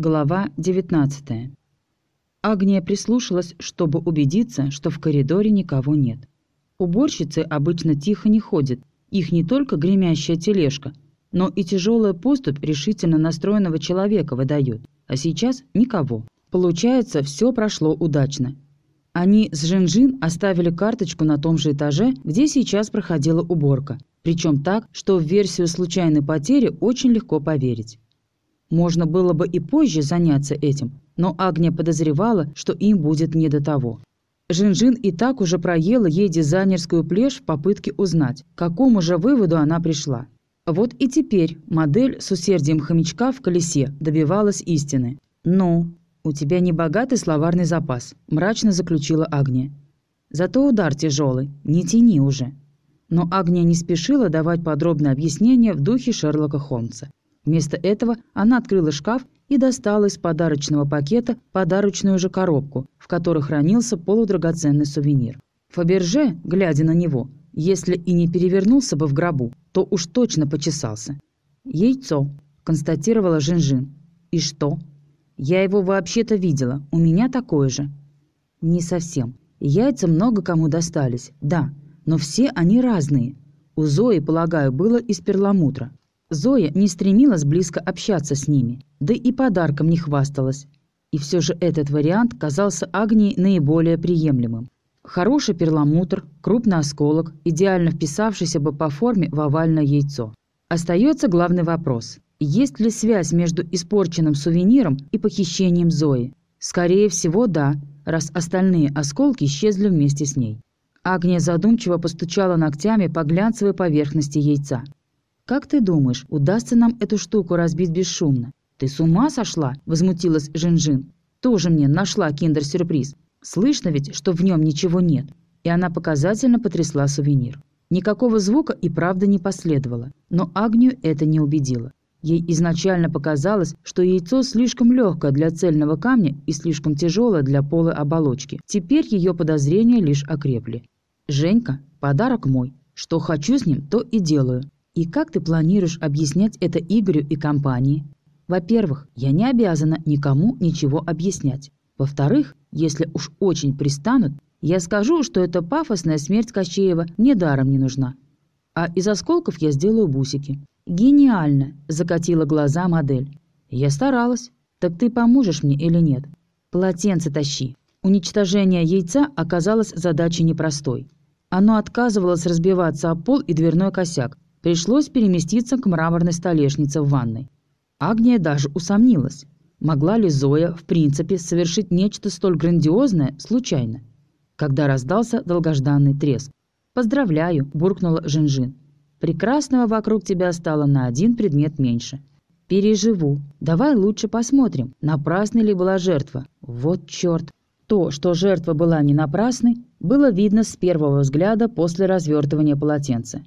Глава 19. Агния прислушалась, чтобы убедиться, что в коридоре никого нет. Уборщицы обычно тихо не ходят, их не только гремящая тележка, но и тяжелая поступь решительно настроенного человека выдает. А сейчас никого. Получается, все прошло удачно. Они с Жинжин оставили карточку на том же этаже, где сейчас проходила уборка. Причем так, что в версию случайной потери очень легко поверить. Можно было бы и позже заняться этим, но Агния подозревала, что им будет не до того. Жинжин и так уже проела ей дизайнерскую плешь в попытке узнать, к какому же выводу она пришла. Вот и теперь модель с усердием хомячка в колесе добивалась истины. «Ну, у тебя не богатый словарный запас», – мрачно заключила Агния. «Зато удар тяжелый, не тяни уже». Но Агния не спешила давать подробное объяснение в духе Шерлока Холмса. Вместо этого она открыла шкаф и достала из подарочного пакета подарочную же коробку, в которой хранился полудрагоценный сувенир. Фаберже, глядя на него, если и не перевернулся бы в гробу, то уж точно почесался. «Яйцо», – констатировала Жинжин. «И что?» «Я его вообще-то видела. У меня такое же». «Не совсем. Яйца много кому достались, да, но все они разные. У Зои, полагаю, было из перламутра. Зоя не стремилась близко общаться с ними, да и подарком не хвасталась. И все же этот вариант казался Агнии наиболее приемлемым. Хороший перламутр, крупный осколок, идеально вписавшийся бы по форме в овальное яйцо. Остается главный вопрос. Есть ли связь между испорченным сувениром и похищением Зои? Скорее всего, да, раз остальные осколки исчезли вместе с ней. Агния задумчиво постучала ногтями по глянцевой поверхности яйца. «Как ты думаешь, удастся нам эту штуку разбить бесшумно?» «Ты с ума сошла?» – возмутилась Жинжин. «Тоже мне нашла киндер-сюрприз. Слышно ведь, что в нем ничего нет». И она показательно потрясла сувенир. Никакого звука и правда не последовало, но Агнию это не убедило. Ей изначально показалось, что яйцо слишком легкое для цельного камня и слишком тяжелое для полой оболочки. Теперь ее подозрения лишь окрепли. «Женька, подарок мой. Что хочу с ним, то и делаю. И как ты планируешь объяснять это Игорю и компании? Во-первых, я не обязана никому ничего объяснять. Во-вторых, если уж очень пристанут, я скажу, что эта пафосная смерть Кощеева мне даром не нужна. А из осколков я сделаю бусики. Гениально, закатила глаза модель. Я старалась. Так ты поможешь мне или нет? Полотенце тащи. Уничтожение яйца оказалось задачей непростой. Оно отказывалось разбиваться о пол и дверной косяк, Пришлось переместиться к мраморной столешнице в ванной. Агния даже усомнилась, могла ли Зоя, в принципе, совершить нечто столь грандиозное случайно. Когда раздался долгожданный треск. «Поздравляю», – буркнула Жинжин. «Прекрасного вокруг тебя стало на один предмет меньше». «Переживу. Давай лучше посмотрим, напрасной ли была жертва. Вот черт!» То, что жертва была не напрасной, было видно с первого взгляда после развертывания полотенца.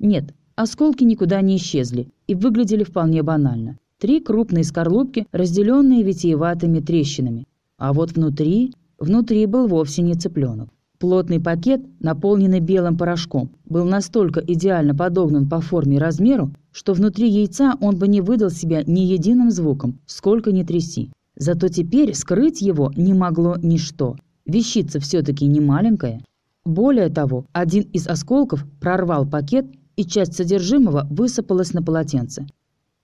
Нет, Осколки никуда не исчезли и выглядели вполне банально. Три крупные скорлупки, разделенные витиеватыми трещинами. А вот внутри... Внутри был вовсе не цыпленок. Плотный пакет, наполненный белым порошком, был настолько идеально подогнан по форме и размеру, что внутри яйца он бы не выдал себя ни единым звуком, сколько ни тряси. Зато теперь скрыть его не могло ничто. Вещица все-таки не маленькая. Более того, один из осколков прорвал пакет и часть содержимого высыпалась на полотенце.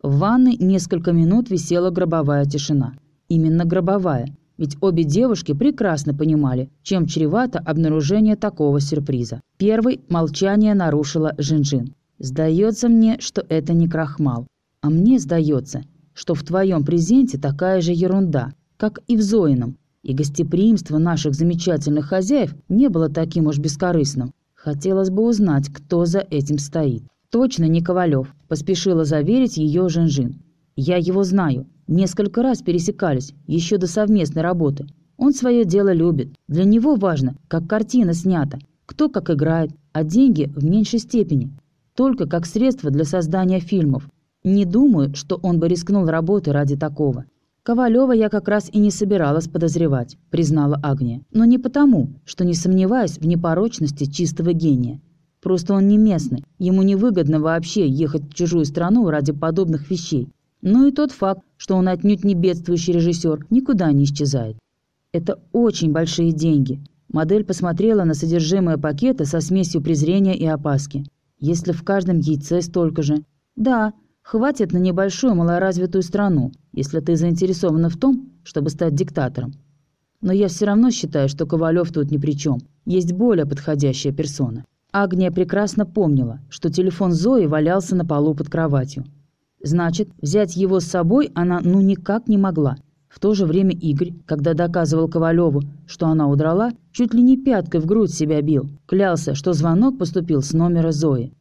В ванной несколько минут висела гробовая тишина. Именно гробовая, ведь обе девушки прекрасно понимали, чем чревато обнаружение такого сюрприза. Первый молчание нарушила Жинжин. «Сдается мне, что это не крахмал. А мне сдается, что в твоем презенте такая же ерунда, как и в Зоином, и гостеприимство наших замечательных хозяев не было таким уж бескорыстным. Хотелось бы узнать, кто за этим стоит. Точно не Ковалев, поспешила заверить ее Жинжин. Я его знаю. Несколько раз пересекались, еще до совместной работы. Он свое дело любит. Для него важно, как картина снята, кто как играет, а деньги в меньшей степени. Только как средство для создания фильмов. Не думаю, что он бы рискнул работой ради такого. Ковалева я как раз и не собиралась подозревать, признала Агния. Но не потому, что не сомневаюсь в непорочности чистого гения. Просто он не местный, ему невыгодно вообще ехать в чужую страну ради подобных вещей. Ну и тот факт, что он отнюдь не бедствующий режиссер, никуда не исчезает. Это очень большие деньги. Модель посмотрела на содержимое пакета со смесью презрения и опаски. Если в каждом яйце столько же. Да, хватит на небольшую малоразвитую страну, если ты заинтересована в том, чтобы стать диктатором. Но я все равно считаю, что Ковалев тут ни при чем. Есть более подходящая персона. Агния прекрасно помнила, что телефон Зои валялся на полу под кроватью. Значит, взять его с собой она ну никак не могла. В то же время Игорь, когда доказывал Ковалеву, что она удрала, чуть ли не пяткой в грудь себя бил. Клялся, что звонок поступил с номера Зои.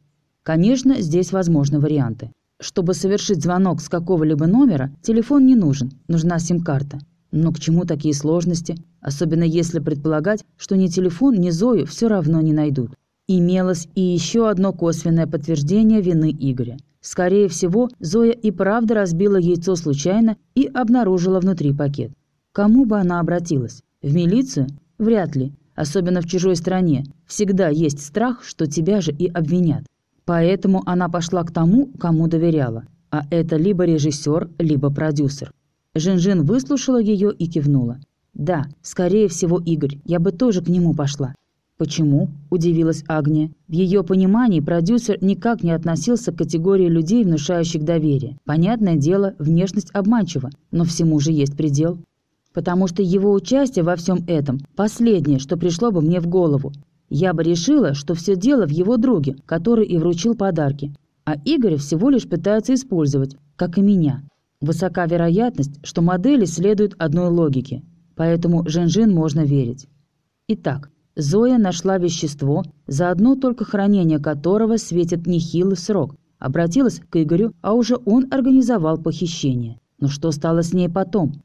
Конечно, здесь возможны варианты. Чтобы совершить звонок с какого-либо номера, телефон не нужен, нужна сим-карта. Но к чему такие сложности? Особенно если предполагать, что ни телефон, ни Зою все равно не найдут. Имелось и еще одно косвенное подтверждение вины Игоря. Скорее всего, Зоя и правда разбила яйцо случайно и обнаружила внутри пакет. Кому бы она обратилась? В милицию? Вряд ли. Особенно в чужой стране. Всегда есть страх, что тебя же и обвинят. Поэтому она пошла к тому, кому доверяла. А это либо режиссер, либо продюсер. Жин-Жин выслушала ее и кивнула. «Да, скорее всего, Игорь. Я бы тоже к нему пошла. «Почему?» – удивилась Агния. В ее понимании продюсер никак не относился к категории людей, внушающих доверие. Понятное дело, внешность обманчива, но всему же есть предел. Потому что его участие во всем этом – последнее, что пришло бы мне в голову. Я бы решила, что все дело в его друге, который и вручил подарки. А Игорь всего лишь пытается использовать, как и меня. Высока вероятность, что модели следуют одной логике. Поэтому Жен-Жин можно верить. Итак, Зоя нашла вещество, за одно только хранение которого светит нехилый срок. Обратилась к Игорю, а уже он организовал похищение. Но что стало с ней потом?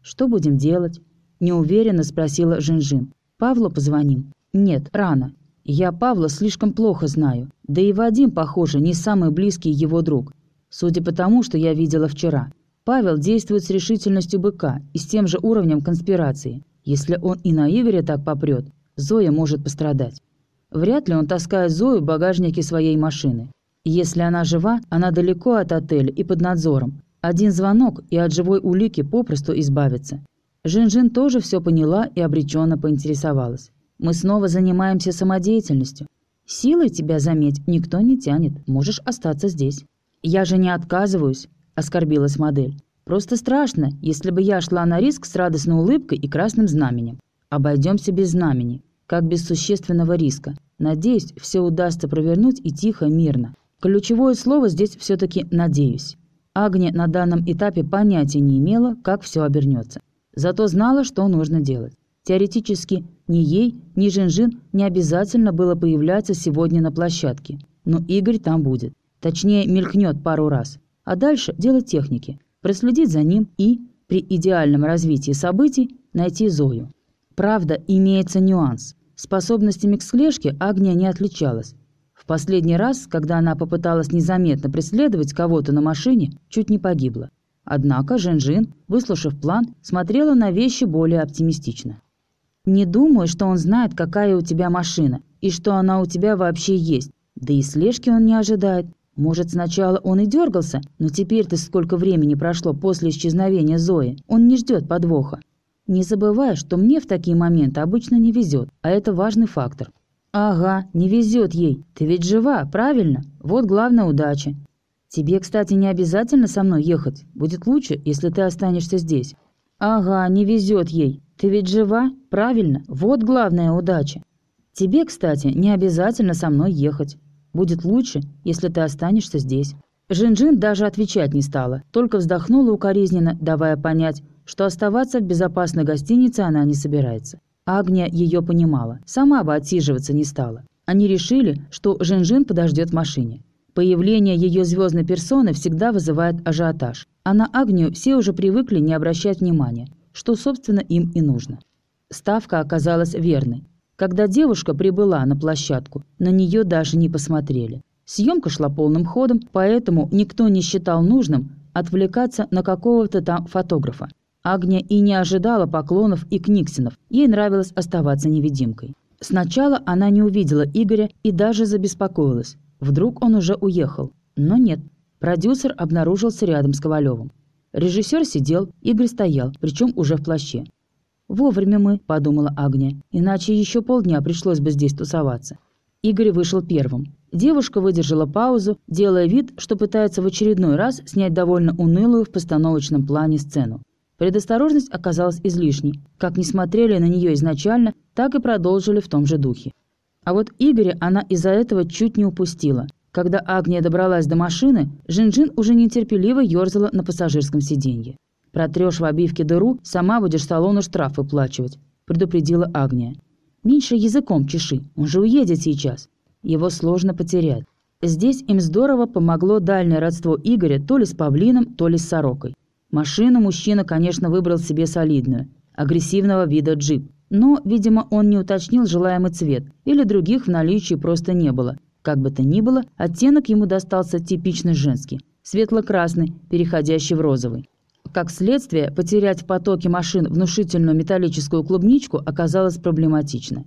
«Что будем делать?» – неуверенно спросила Жинжин. «Павлу позвоним?» «Нет, рано. Я Павла слишком плохо знаю. Да и Вадим, похоже, не самый близкий его друг. Судя по тому, что я видела вчера. Павел действует с решительностью быка и с тем же уровнем конспирации. Если он и на Игоря так попрет, Зоя может пострадать. Вряд ли он таскает Зою в багажнике своей машины. Если она жива, она далеко от отеля и под надзором. Один звонок, и от живой улики попросту избавится. Жин-Жин тоже все поняла и обреченно поинтересовалась. «Мы снова занимаемся самодеятельностью. Силой тебя, заметь, никто не тянет. Можешь остаться здесь». «Я же не отказываюсь», – оскорбилась модель. «Просто страшно, если бы я шла на риск с радостной улыбкой и красным знаменем. Обойдемся без знамени, как без существенного риска. Надеюсь, все удастся провернуть и тихо, мирно. Ключевое слово здесь все-таки «надеюсь». Агния на данном этапе понятия не имела, как все обернется. Зато знала, что нужно делать. Теоретически, ни ей, ни Жинжин не обязательно было появляться сегодня на площадке. Но Игорь там будет. Точнее, мелькнет пару раз. А дальше дело техники. Проследить за ним и, при идеальном развитии событий, найти Зою. Правда, имеется нюанс. Способностями к слежке Агния не отличалась. В последний раз, когда она попыталась незаметно преследовать кого-то на машине, чуть не погибла. Однако Жен-Жин, выслушав план, смотрела на вещи более оптимистично. «Не думаю, что он знает, какая у тебя машина, и что она у тебя вообще есть. Да и слежки он не ожидает. Может, сначала он и дергался, но теперь-то сколько времени прошло после исчезновения Зои, он не ждет подвоха. Не забывай, что мне в такие моменты обычно не везет, а это важный фактор. Ага, не везет ей. Ты ведь жива, правильно? Вот главная удача. Тебе, кстати, не обязательно со мной ехать. Будет лучше, если ты останешься здесь. Ага, не везет ей. Ты ведь жива, правильно? Вот главная удача. Тебе, кстати, не обязательно со мной ехать. Будет лучше, если ты останешься здесь. Жин-Жин даже отвечать не стала, только вздохнула укоризненно, давая понять, что оставаться в безопасной гостинице она не собирается. Агния ее понимала, сама бы отсиживаться не стала. Они решили, что Жин-Жин подождет в машине. Появление ее звездной персоны всегда вызывает ажиотаж, а на Агнию все уже привыкли не обращать внимания, что, собственно, им и нужно. Ставка оказалась верной. Когда девушка прибыла на площадку, на нее даже не посмотрели. Съемка шла полным ходом, поэтому никто не считал нужным отвлекаться на какого-то там фотографа. Агния и не ожидала поклонов и книгсинов, ей нравилось оставаться невидимкой. Сначала она не увидела Игоря и даже забеспокоилась. Вдруг он уже уехал. Но нет, продюсер обнаружился рядом с Ковалевым. Режиссер сидел, Игорь стоял, причем уже в плаще. «Вовремя мы», – подумала Агния, – «иначе еще полдня пришлось бы здесь тусоваться». Игорь вышел первым. Девушка выдержала паузу, делая вид, что пытается в очередной раз снять довольно унылую в постановочном плане сцену. Предосторожность оказалась излишней. Как не смотрели на нее изначально, так и продолжили в том же духе. А вот Игоря она из-за этого чуть не упустила. Когда Агния добралась до машины, Жин-Жин уже нетерпеливо ерзала на пассажирском сиденье. «Протрешь в обивке дыру, сама будешь салону штраф выплачивать», – предупредила Агния. «Меньше языком чеши, он же уедет сейчас. Его сложно потерять». Здесь им здорово помогло дальнее родство Игоря то ли с павлином, то ли с сорокой. Машину мужчина, конечно, выбрал себе солидную, агрессивного вида джип. Но, видимо, он не уточнил желаемый цвет, или других в наличии просто не было. Как бы то ни было, оттенок ему достался типично женский, светло-красный, переходящий в розовый. Как следствие, потерять в потоке машин внушительную металлическую клубничку оказалось проблематично.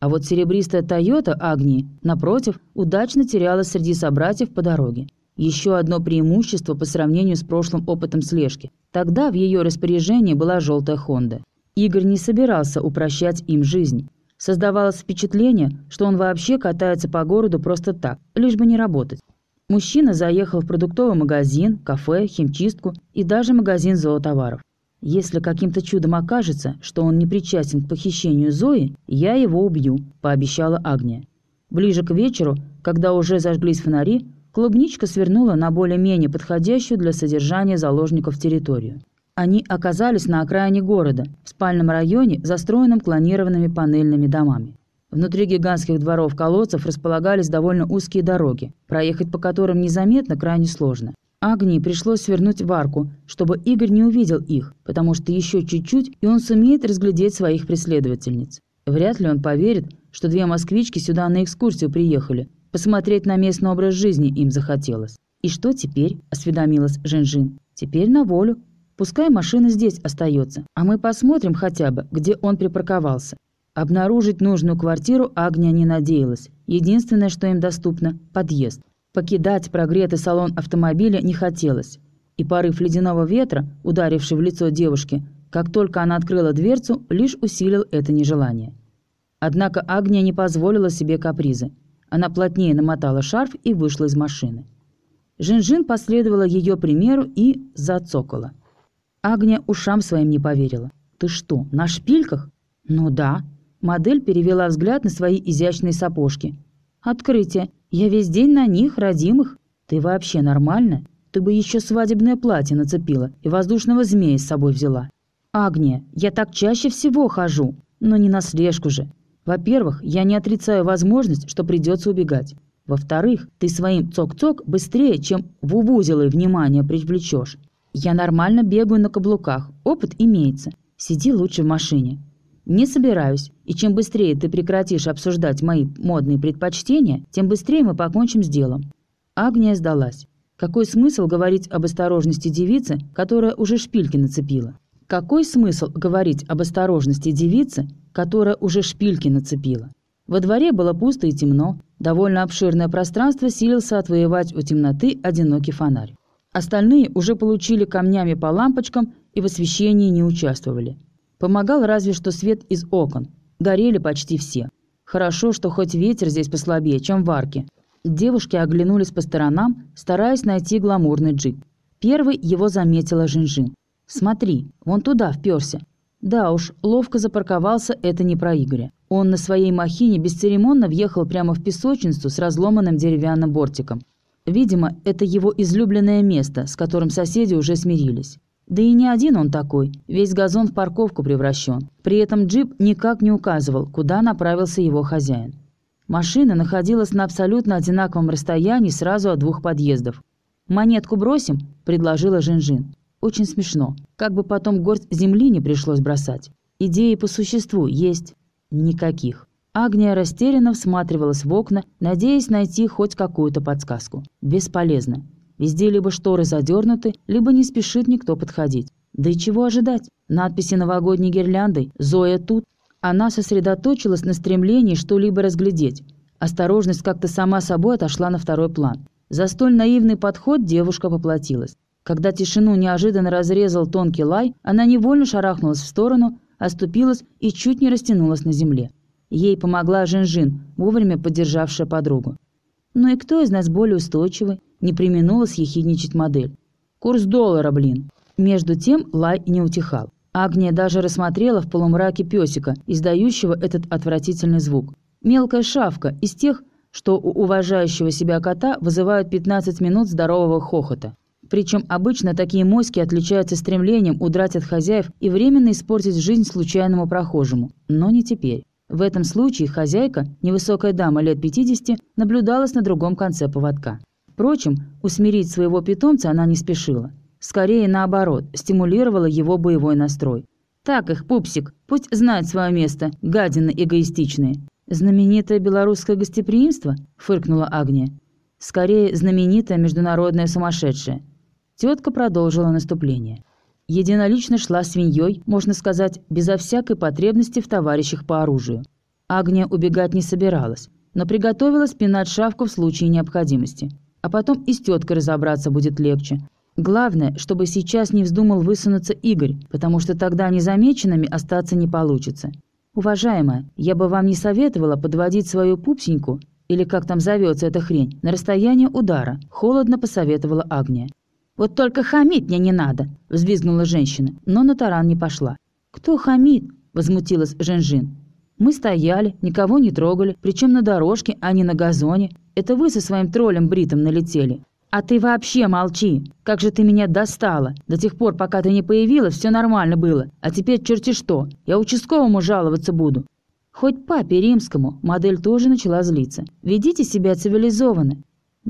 А вот серебристая «Тойота» Агнии, напротив, удачно терялась среди собратьев по дороге. Еще одно преимущество по сравнению с прошлым опытом слежки. Тогда в ее распоряжении была желтая «Хонда». Игорь не собирался упрощать им жизнь. Создавалось впечатление, что он вообще катается по городу просто так, лишь бы не работать. Мужчина заехал в продуктовый магазин, кафе, химчистку и даже магазин зоотоваров. «Если каким-то чудом окажется, что он не причастен к похищению Зои, я его убью», – пообещала Агния. Ближе к вечеру, когда уже зажглись фонари, клубничка свернула на более-менее подходящую для содержания заложников территорию. Они оказались на окраине города, в спальном районе, застроенном клонированными панельными домами. Внутри гигантских дворов-колодцев располагались довольно узкие дороги, проехать по которым незаметно крайне сложно. Агнии пришлось свернуть в арку, чтобы Игорь не увидел их, потому что еще чуть-чуть, и он сумеет разглядеть своих преследовательниц. Вряд ли он поверит, что две москвички сюда на экскурсию приехали. Посмотреть на местный образ жизни им захотелось. «И что теперь?» – осведомилась Жинжин. «Теперь на волю. Пускай машина здесь остается, а мы посмотрим хотя бы, где он припарковался. Обнаружить нужную квартиру Агния не надеялась. Единственное, что им доступно – подъезд. Покидать прогретый салон автомобиля не хотелось. И порыв ледяного ветра, ударивший в лицо девушки, как только она открыла дверцу, лишь усилил это нежелание. Однако Агния не позволила себе капризы. Она плотнее намотала шарф и вышла из машины. Жин-Жин последовала ее примеру и зацокала. Агния ушам своим не поверила. «Ты что, на шпильках?» «Ну да». Модель перевела взгляд на свои изящные сапожки. «Открытие. Я весь день на них, родимых. Ты вообще нормально? Ты бы еще свадебное платье нацепила и воздушного змея с собой взяла». «Агния, я так чаще всего хожу, но не на слежку же. Во-первых, я не отрицаю возможность, что придется убегать. Во-вторых, ты своим цок-цок быстрее, чем в увузелое внимание привлечешь. Я нормально бегаю на каблуках, опыт имеется. Сиди лучше в машине. Не собираюсь, и чем быстрее ты прекратишь обсуждать мои модные предпочтения, тем быстрее мы покончим с делом. Агния сдалась. Какой смысл говорить об осторожности девицы, которая уже шпильки нацепила? Какой смысл говорить об осторожности девицы, которая уже шпильки нацепила? Во дворе было пусто и темно, довольно обширное пространство силился отвоевать у темноты одинокий фонарь. Остальные уже получили камнями по лампочкам и в освещении не участвовали. Помогал разве что свет из окон. Горели почти все. Хорошо, что хоть ветер здесь послабее, чем в арке. Девушки оглянулись по сторонам, стараясь найти гламурный джип. Первый его заметила Жинжин. «Смотри, вон туда вперся». Да уж, ловко запарковался это не про Игоря. Он на своей махине бесцеремонно въехал прямо в песочницу с разломанным деревянным бортиком. Видимо, это его излюбленное место, с которым соседи уже смирились. Да и не один он такой, весь газон в парковку превращен. При этом джип никак не указывал, куда направился его хозяин. Машина находилась на абсолютно одинаковом расстоянии сразу от двух подъездов. «Монетку бросим?» – предложила Жинжин. «Очень смешно. Как бы потом горсть земли не пришлось бросать. Идеи по существу есть. Никаких». Агния растерянно всматривалась в окна, надеясь найти хоть какую-то подсказку. Бесполезно. Везде либо шторы задернуты, либо не спешит никто подходить. Да и чего ожидать? Надписи новогодней гирляндой «Зоя тут». Она сосредоточилась на стремлении что-либо разглядеть. Осторожность как-то сама собой отошла на второй план. За столь наивный подход девушка поплатилась. Когда тишину неожиданно разрезал тонкий лай, она невольно шарахнулась в сторону, оступилась и чуть не растянулась на земле. Ей помогла Жин-Жин, вовремя поддержавшая подругу. «Ну и кто из нас более устойчивый?» – не применула съехидничать модель. «Курс доллара, блин!» Между тем лай не утихал. Агния даже рассмотрела в полумраке песика, издающего этот отвратительный звук. Мелкая шавка из тех, что у уважающего себя кота вызывают 15 минут здорового хохота. Причем обычно такие моськи отличаются стремлением удрать от хозяев и временно испортить жизнь случайному прохожему. Но не теперь. В этом случае хозяйка, невысокая дама лет 50, наблюдалась на другом конце поводка. Впрочем, усмирить своего питомца она не спешила. Скорее наоборот, стимулировала его боевой настрой. «Так их, пупсик, пусть знает свое место, гадины эгоистичные». «Знаменитое белорусское гостеприимство?» – фыркнула Агния. «Скорее, знаменитое международное сумасшедшее». Тетка продолжила наступление единолично шла свиньей, можно сказать, безо всякой потребности в товарищах по оружию. Агния убегать не собиралась, но приготовилась пинать шавку в случае необходимости. А потом и с теткой разобраться будет легче. Главное, чтобы сейчас не вздумал высунуться Игорь, потому что тогда незамеченными остаться не получится. «Уважаемая, я бы вам не советовала подводить свою пупсеньку, или как там зовется эта хрень, на расстояние удара», – холодно посоветовала Агния. «Вот только хамить мне не надо!» – взвизгнула женщина, но на таран не пошла. «Кто хамит?» – возмутилась Женжин. «Мы стояли, никого не трогали, причем на дорожке, а не на газоне. Это вы со своим троллем бритом налетели. А ты вообще молчи! Как же ты меня достала! До тех пор, пока ты не появилась, все нормально было. А теперь черти что, я участковому жаловаться буду. Хоть папе римскому модель тоже начала злиться. Ведите себя цивилизованно.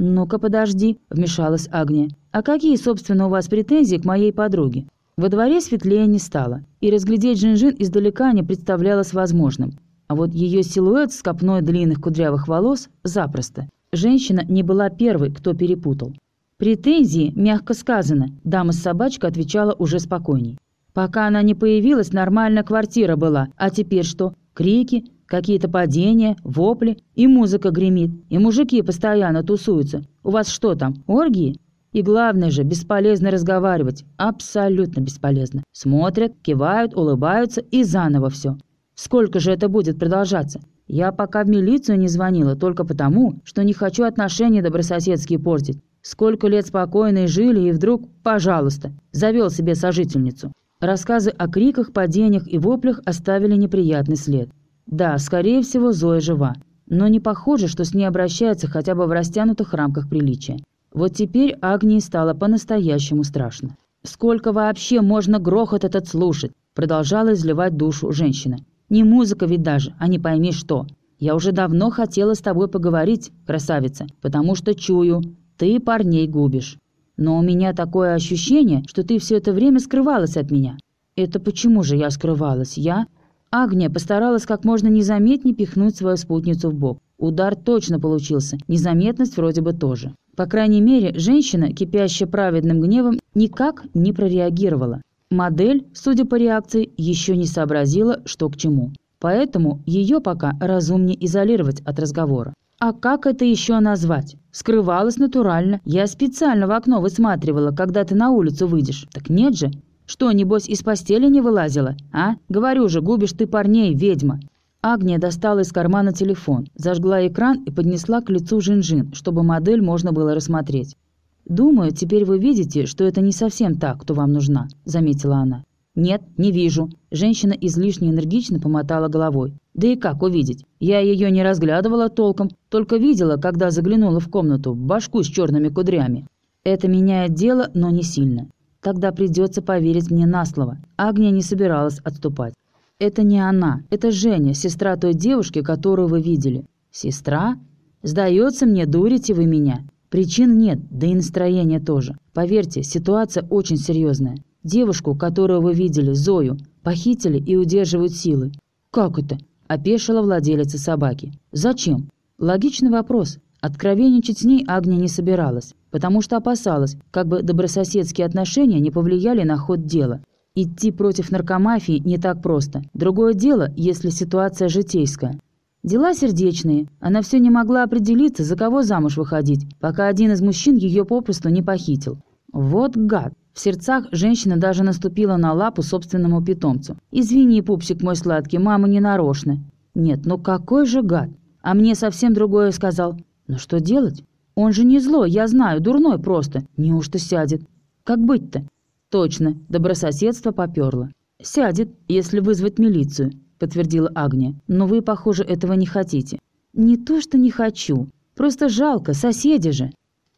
«Ну-ка, подожди», – вмешалась Агния. «А какие, собственно, у вас претензии к моей подруге?» Во дворе светлее не стало, и разглядеть Жинжин издалека не представлялось возможным. А вот ее силуэт с копной длинных кудрявых волос – запросто. Женщина не была первой, кто перепутал. «Претензии, мягко сказано», – дама с собачкой отвечала уже спокойней. «Пока она не появилась, нормальная квартира была, а теперь что? Крики, Какие-то падения, вопли, и музыка гремит, и мужики постоянно тусуются. У вас что там, оргии? И главное же, бесполезно разговаривать. Абсолютно бесполезно. Смотрят, кивают, улыбаются и заново все. Сколько же это будет продолжаться? Я пока в милицию не звонила только потому, что не хочу отношения добрососедские портить. Сколько лет спокойно жили, и вдруг, пожалуйста, завел себе сожительницу. Рассказы о криках, падениях и воплях оставили неприятный след. Да, скорее всего, Зоя жива. Но не похоже, что с ней обращаются хотя бы в растянутых рамках приличия. Вот теперь Агнии стало по-настоящему страшно. «Сколько вообще можно грохот этот слушать?» Продолжала изливать душу женщина. «Не музыка ведь даже, а не пойми что. Я уже давно хотела с тобой поговорить, красавица, потому что чую, ты парней губишь. Но у меня такое ощущение, что ты все это время скрывалась от меня». «Это почему же я скрывалась? Я...» Агния постаралась как можно незаметнее пихнуть свою спутницу в бок. Удар точно получился, незаметность вроде бы тоже. По крайней мере, женщина, кипящая праведным гневом, никак не прореагировала. Модель, судя по реакции, еще не сообразила, что к чему. Поэтому ее пока разумнее изолировать от разговора. А как это еще назвать? Скрывалась натурально. Я специально в окно высматривала, когда ты на улицу выйдешь. Так нет же, что, небось, из постели не вылазила? А? Говорю же, губишь ты парней, ведьма!» Агния достала из кармана телефон, зажгла экран и поднесла к лицу Жин-Жин, чтобы модель можно было рассмотреть. «Думаю, теперь вы видите, что это не совсем та, кто вам нужна», – заметила она. «Нет, не вижу». Женщина излишне энергично помотала головой. «Да и как увидеть? Я ее не разглядывала толком, только видела, когда заглянула в комнату, башку с черными кудрями. Это меняет дело, но не сильно. Тогда придется поверить мне на слово. Агния не собиралась отступать. Это не она, это Женя, сестра той девушки, которую вы видели. Сестра? Сдается мне, дурите вы меня. Причин нет, да и настроение тоже. Поверьте, ситуация очень серьезная. Девушку, которую вы видели, Зою, похитили и удерживают силы. Как это? Опешила владелица собаки. Зачем? Логичный вопрос. Откровенничать с ней Агния не собиралась потому что опасалась, как бы добрососедские отношения не повлияли на ход дела. Идти против наркомафии не так просто. Другое дело, если ситуация житейская. Дела сердечные. Она все не могла определиться, за кого замуж выходить, пока один из мужчин ее попросту не похитил. Вот гад. В сердцах женщина даже наступила на лапу собственному питомцу. «Извини, пупсик мой сладкий, мама не нарочно». «Нет, ну какой же гад! А мне совсем другое сказал. Ну что делать? Он же не злой, я знаю, дурной просто. Неужто сядет? Как быть-то?» «Точно, добрососедство поперло. Сядет, если вызвать милицию», — подтвердила Агния. «Но вы, похоже, этого не хотите». «Не то, что не хочу. Просто жалко, соседи же».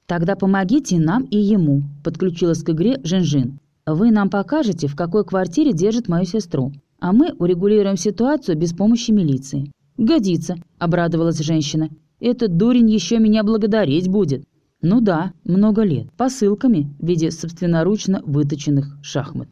«Тогда помогите нам и ему», — подключилась к игре Жинжин. «Вы нам покажете, в какой квартире держит мою сестру, а мы урегулируем ситуацию без помощи милиции». «Годится», — обрадовалась женщина. «Этот дурень еще меня благодарить будет». «Ну да, много лет. Посылками в виде собственноручно выточенных шахмат».